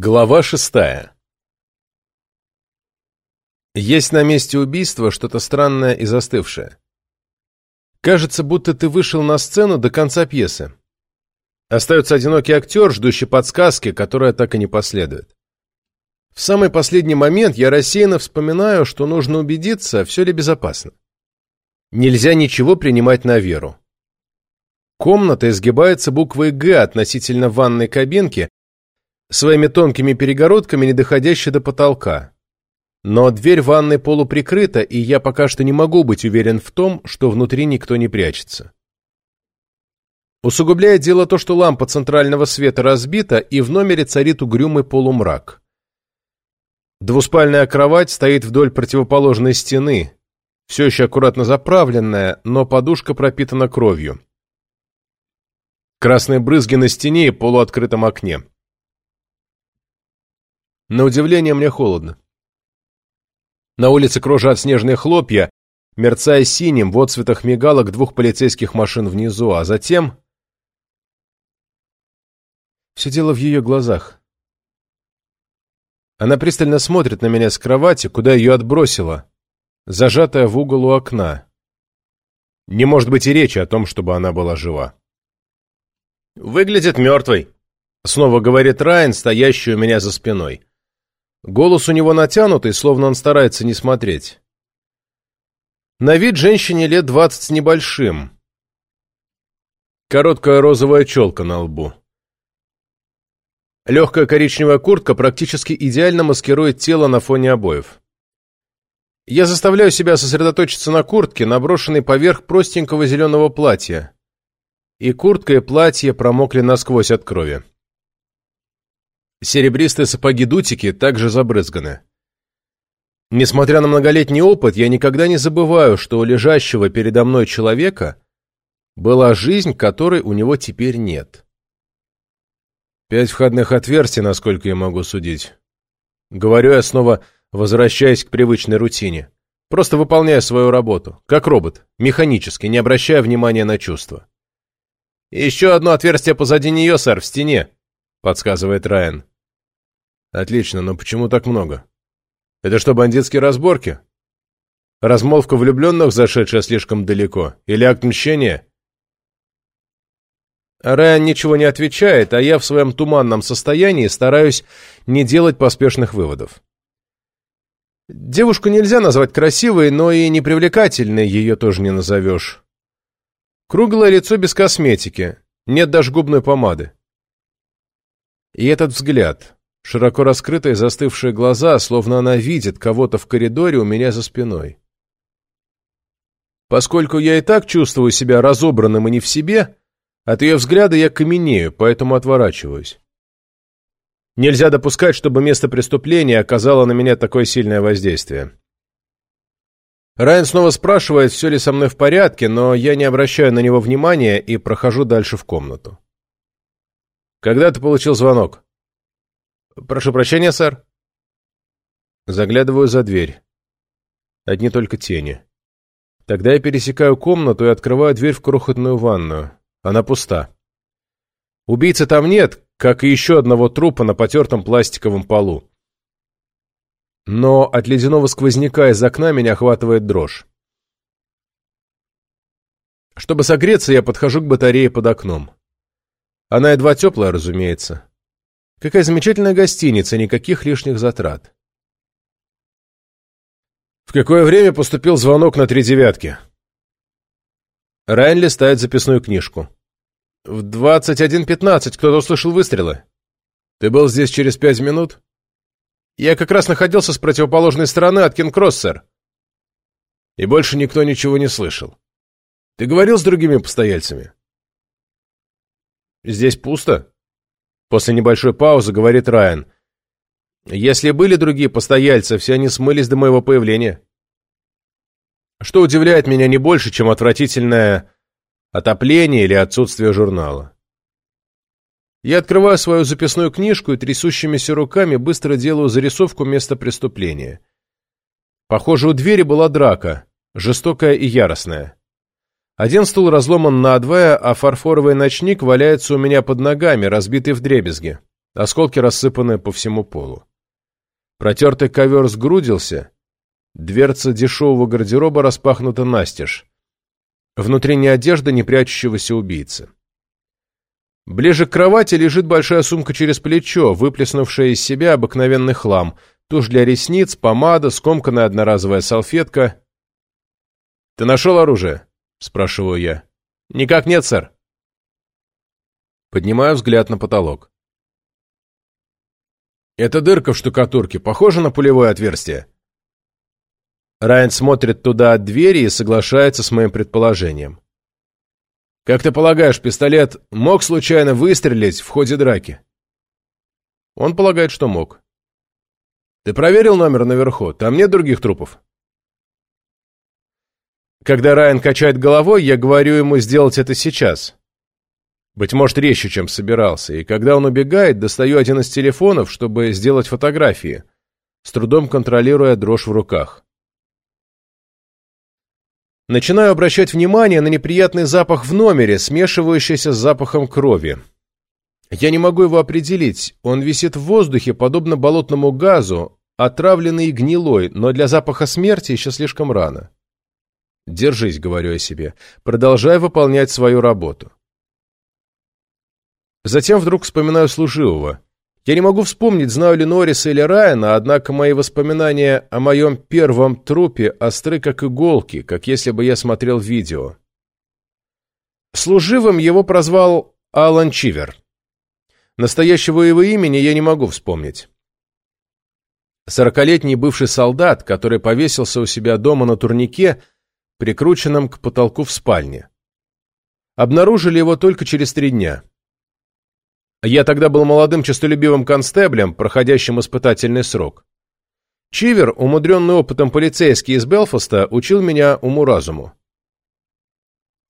Глава шестая Есть на месте убийства что-то странное и застывшее. Кажется, будто ты вышел на сцену до конца пьесы. Остается одинокий актер, ждущий подсказки, которая так и не последует. В самый последний момент я рассеянно вспоминаю, что нужно убедиться, все ли безопасно. Нельзя ничего принимать на веру. Комната изгибается буквой «Г» относительно ванной кабинки, своими тонкими перегородками, не доходящей до потолка. Но дверь ванной полуприкрыта, и я пока что не могу быть уверен в том, что внутри никто не прячется. Усугубляет дело то, что лампа центрального света разбита, и в номере царит угрюмый полумрак. Двуспальная кровать стоит вдоль противоположной стены, все еще аккуратно заправленная, но подушка пропитана кровью. Красные брызги на стене и полуоткрытом окне. На удивление мне холодно. На улице кружат снежные хлопья, мерцая синим в отцветах мигалок двух полицейских машин внизу, а затем... Все дело в ее глазах. Она пристально смотрит на меня с кровати, куда ее отбросило, зажатая в угол у окна. Не может быть и речи о том, чтобы она была жива. «Выглядит мертвой», — снова говорит Райан, стоящий у меня за спиной. Голос у него натянутый, словно он старается не смотреть. На вид женщине лет двадцать с небольшим. Короткая розовая челка на лбу. Легкая коричневая куртка практически идеально маскирует тело на фоне обоев. Я заставляю себя сосредоточиться на куртке, наброшенной поверх простенького зеленого платья. И куртка и платье промокли насквозь от крови. Серебристые сапоги-дутики также забрызганы. Несмотря на многолетний опыт, я никогда не забываю, что у лежащего передо мной человека была жизнь, которой у него теперь нет. Пять входных отверстий, насколько я могу судить. Говорю я снова, возвращаясь к привычной рутине. Просто выполняя свою работу, как робот, механически, не обращая внимания на чувства. «Еще одно отверстие позади нее, сэр, в стене», — подсказывает Райан. Отлично, но почему так много? Это что, бандитские разборки? Размолвка влюбленных, зашедшая слишком далеко? Или акт мщения? Райан ничего не отвечает, а я в своем туманном состоянии стараюсь не делать поспешных выводов. Девушку нельзя назвать красивой, но и непривлекательной ее тоже не назовешь. Круглое лицо без косметики, нет даже губной помады. И этот взгляд, широко раскрытые застывшие глаза, словно она видит кого-то в коридоре у меня за спиной. Поскольку я и так чувствую себя разобранным и не в себе, от ее взгляда я каменею, поэтому отворачиваюсь. Нельзя допускать, чтобы место преступления оказало на меня такое сильное воздействие. Райан снова спрашивает, все ли со мной в порядке, но я не обращаю на него внимания и прохожу дальше в комнату. «Когда ты получил звонок?» «Прошу прощения, сэр». Заглядываю за дверь. Одни только тени. Тогда я пересекаю комнату и открываю дверь в крохотную ванную. Она пуста. Убийцы там нет, как и еще одного трупа на потертом пластиковом полу. Но от ледяного сквозняка из окна меня охватывает дрожь. Чтобы согреться, я подхожу к батарее под окном. Она едва теплая, разумеется. Какая замечательная гостиница, никаких лишних затрат. В какое время поступил звонок на три девятки? Райан листает записную книжку. В 21.15 кто-то услышал выстрелы. Ты был здесь через пять минут? Я как раз находился с противоположной стороны от Кинг-Кросс. И больше никто ничего не слышал. Ты говорил с другими постояльцами? Здесь пусто. После небольшой паузы говорит Райан. Если были другие постояльцы, все они смылись до моего появления. Что удивляет меня не больше, чем отвратительное отопление или отсутствие журнала. Я открываю свою записную книжку и трясущимися руками быстро делаю зарисовку места преступления. Похоже, у двери была драка, жестокая и яростная. Один стул разломан надвое, а фарфоровый ночник валяется у меня под ногами, разбитый вдребезги. Осколки рассыпаны по всему полу. Протертый ковер сгрудился, дверца дешевого гардероба распахнута настежь. Внутри не одежда не прячущегося убийцы. Ближе к кровати лежит большая сумка через плечо, выплеснувшая из себя обыкновенный хлам, тушь для ресниц, помада, скомканная одноразовая салфетка. «Ты нашел оружие?» — спрашиваю я. «Никак нет, сэр». Поднимаю взгляд на потолок. «Эта дырка в штукатурке похожа на пулевое отверстие?» Райан смотрит туда от двери и соглашается с моим предположением. «Как ты полагаешь, пистолет мог случайно выстрелить в ходе драки?» Он полагает, что мог. «Ты проверил номер наверху? Там нет других трупов?» Когда Райан качает головой, я говорю ему сделать это сейчас. Быть может, резче, чем собирался. И когда он убегает, достаю один из телефонов, чтобы сделать фотографии, с трудом контролируя дрожь в руках. Начинаю обращать внимание на неприятный запах в номере, смешивающийся с запахом крови. Я не могу его определить. Он висит в воздухе, подобно болотному газу, отравленный и гнилой, но для запаха смерти еще слишком рано. «Держись», — говорю я себе, — «продолжай выполнять свою работу». Затем вдруг вспоминаю служивого. Я не могу вспомнить, знаю ли Норриса или Райана, однако мои воспоминания о моем первом трупе остры как иголки, как если бы я смотрел видео. Служивым его прозвал Алан Чивер. Настоящего его имени я не могу вспомнить. Сорокалетний бывший солдат, который повесился у себя дома на турнике, прикрученном к потолку в спальне. Обнаружили его только через три дня. Я тогда был молодым честолюбивым констеблем, проходящим испытательный срок. Чивер, умудренный опытом полицейский из Белфаста, учил меня уму-разуму.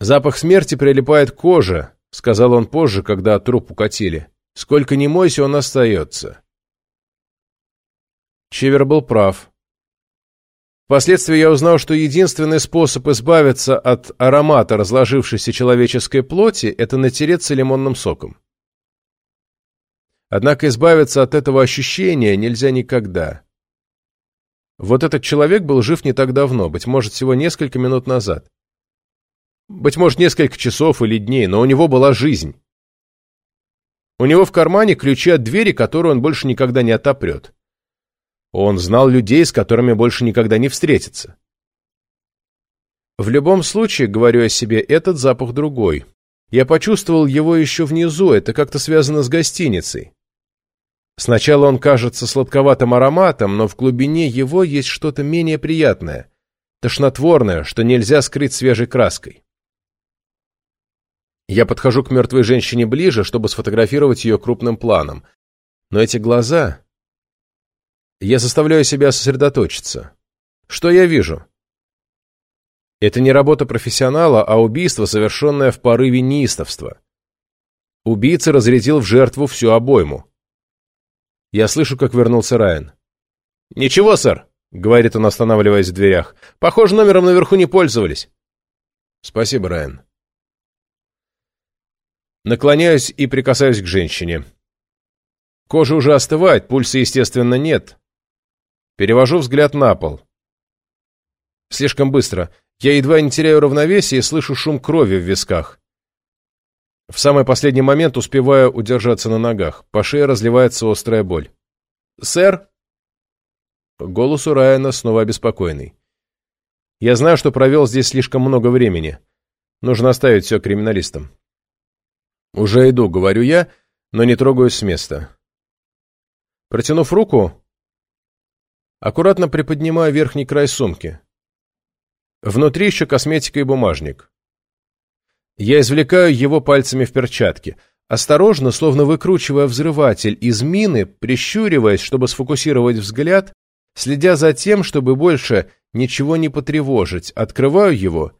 «Запах смерти прилипает к коже», — сказал он позже, когда труп укатили. «Сколько ни мойся, он остается». Чивер был прав. Впоследствии я узнал, что единственный способ избавиться от аромата разложившейся человеческой плоти – это натереться лимонным соком. Однако избавиться от этого ощущения нельзя никогда. Вот этот человек был жив не так давно, быть может, всего несколько минут назад. Быть может, несколько часов или дней, но у него была жизнь. У него в кармане ключи от двери, которую он больше никогда не отопрет. Он знал людей, с которыми больше никогда не встретится. В любом случае, говорю о себе, этот запах другой. Я почувствовал его еще внизу, это как-то связано с гостиницей. Сначала он кажется сладковатым ароматом, но в глубине его есть что-то менее приятное, тошнотворное, что нельзя скрыть свежей краской. Я подхожу к мертвой женщине ближе, чтобы сфотографировать ее крупным планом. Но эти глаза... Я заставляю себя сосредоточиться. Что я вижу? Это не работа профессионала, а убийство, совершенное в порыве неистовства. Убийца разрядил в жертву всю обойму. Я слышу, как вернулся Райан. «Ничего, сэр», — говорит он, останавливаясь в дверях. «Похоже, номером наверху не пользовались». «Спасибо, Райан». Наклоняюсь и прикасаюсь к женщине. Кожа уже остывает, пульса, естественно, нет. Перевожу взгляд на пол. Слишком быстро. Я едва не теряю равновесие и слышу шум крови в висках. В самый последний момент успеваю удержаться на ногах. По шее разливается острая боль. «Сэр?» Голос у Райана снова обеспокоенный. «Я знаю, что провел здесь слишком много времени. Нужно оставить все криминалистам». «Уже иду», — говорю я, но не трогаюсь с места. Протянув руку, аккуратно приподнимаю верхний край сумки. Внутри еще косметика и бумажник. Я извлекаю его пальцами в перчатке. Осторожно, словно выкручивая взрыватель из мины, прищуриваясь, чтобы сфокусировать взгляд, следя за тем, чтобы больше ничего не потревожить, открываю его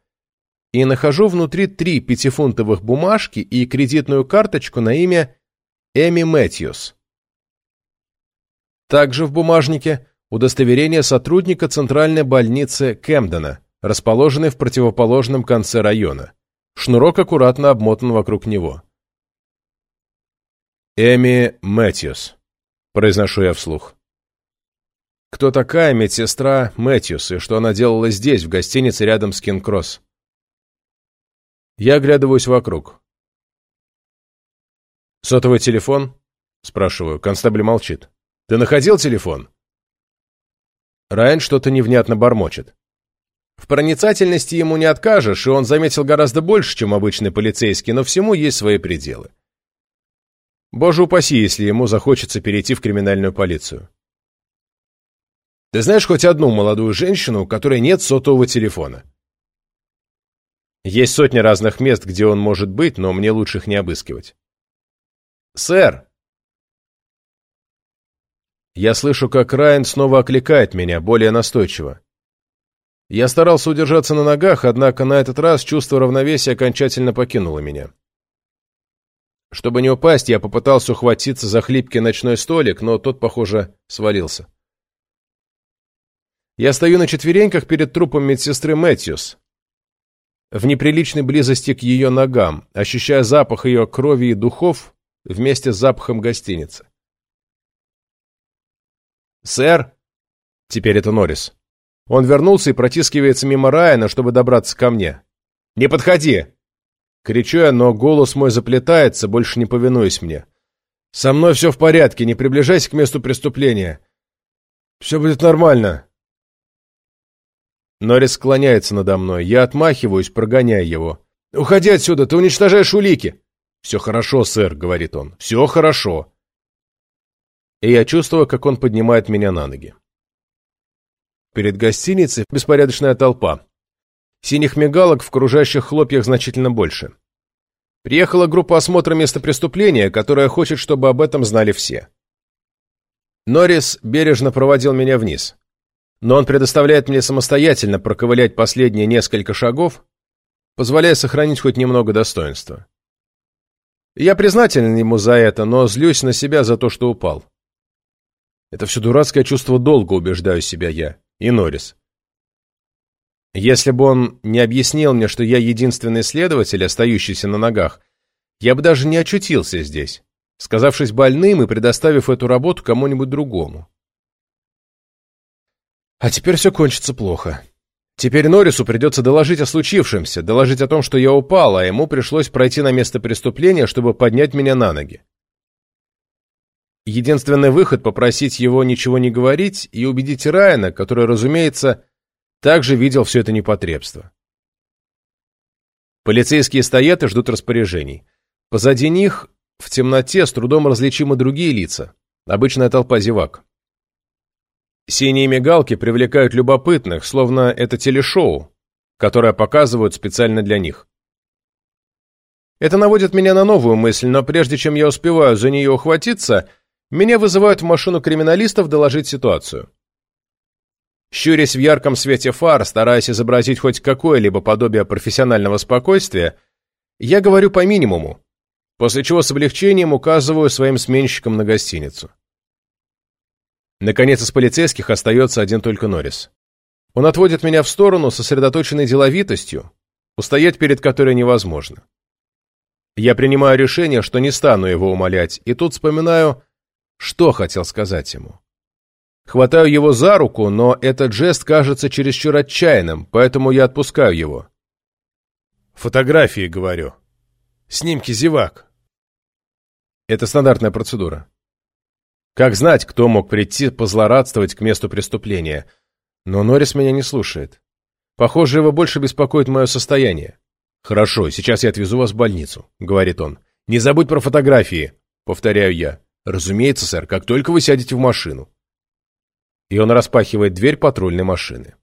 и нахожу внутри три пятифунтовых бумажки и кредитную карточку на имя Эми Мэтьюс. Также в бумажнике удостоверение сотрудника Центральной больницы Кэмдена, расположенной в противоположном конце района. Шнурок аккуратно обмотан вокруг него. Эми Мэтьюс, произношу я вслух. Кто такая медсестра Мэтьюс и что она делала здесь, в гостинице рядом с Кинг-Кросс? Я оглядываюсь вокруг. «Сотовый телефон?» — спрашиваю. Констабль молчит. «Ты находил телефон?» Райан что-то невнятно бормочет. В проницательности ему не откажешь, и он заметил гораздо больше, чем обычный полицейский, но всему есть свои пределы. Боже упаси, если ему захочется перейти в криминальную полицию. Ты знаешь хоть одну молодую женщину, у которой нет сотового телефона? Есть сотни разных мест, где он может быть, но мне лучше их не обыскивать. «Сэр!» Я слышу, как Райан снова окликает меня, более настойчиво. Я старался удержаться на ногах, однако на этот раз чувство равновесия окончательно покинуло меня. Чтобы не упасть, я попытался ухватиться за хлипкий ночной столик, но тот, похоже, свалился. Я стою на четвереньках перед трупом медсестры Мэтьюс, в неприличной близости к ее ногам, ощущая запах ее крови и духов вместе с запахом гостиницы. «Сэр!» Теперь это Норрис. Он вернулся и протискивается мимо Райана, чтобы добраться ко мне. «Не подходи!» Кричу я, но голос мой заплетается, больше не повинуясь мне. «Со мной все в порядке, не приближайся к месту преступления. Все будет нормально». Норрис склоняется надо мной. Я отмахиваюсь, прогоняя его. «Уходи отсюда, ты уничтожаешь улики!» «Все хорошо, сэр», — говорит он. «Все хорошо». И я чувствую, как он поднимает меня на ноги. Перед гостиницей беспорядочная толпа. Синих мигалок в кружащих хлопьях значительно больше. Приехала группа осмотра места преступления, которая хочет, чтобы об этом знали все. Норрис бережно проводил меня вниз. Но он предоставляет мне самостоятельно проковылять последние несколько шагов, позволяя сохранить хоть немного достоинства. Я признателен ему за это, но злюсь на себя за то, что упал. Это все дурацкое чувство долга, убеждаю себя я и Норрис. Если бы он не объяснил мне, что я единственный следователь, остающийся на ногах, я бы даже не очутился здесь, сказавшись больным и предоставив эту работу кому-нибудь другому. А теперь все кончится плохо. Теперь Норрису придется доложить о случившемся, доложить о том, что я упал, а ему пришлось пройти на место преступления, чтобы поднять меня на ноги. Единственный выход — попросить его ничего не говорить и убедить Райана, который, разумеется, также видел все это непотребство. Полицейские стоят и ждут распоряжений. Позади них, в темноте, с трудом различимы другие лица, обычная толпа зевак. Синие мигалки привлекают любопытных, словно это телешоу, которое показывают специально для них. Это наводит меня на новую мысль, но прежде чем я успеваю за нее ухватиться, меня вызывают в машину криминалистов доложить ситуацию. Щурясь в ярком свете фар, стараясь изобразить хоть какое-либо подобие профессионального спокойствия, я говорю по минимуму, после чего с облегчением указываю своим сменщикам на гостиницу. Наконец, из полицейских остается один только Норрис. Он отводит меня в сторону, сосредоточенной деловитостью, устоять перед которой невозможно. Я принимаю решение, что не стану его умолять, и тут вспоминаю что хотел сказать ему? Хватаю его за руку, но этот жест кажется чересчур отчаянным, поэтому я отпускаю его. Фотографии, говорю. Снимки зевак. Это стандартная процедура. Как знать, кто мог прийти позлорадствовать к месту преступления? Но Норрис меня не слушает. Похоже, его больше беспокоит мое состояние. «Хорошо, сейчас я отвезу вас в больницу», — говорит он. «Не забудь про фотографии», — повторяю я. «Разумеется, сэр, как только вы сядете в машину». И он распахивает дверь патрульной машины.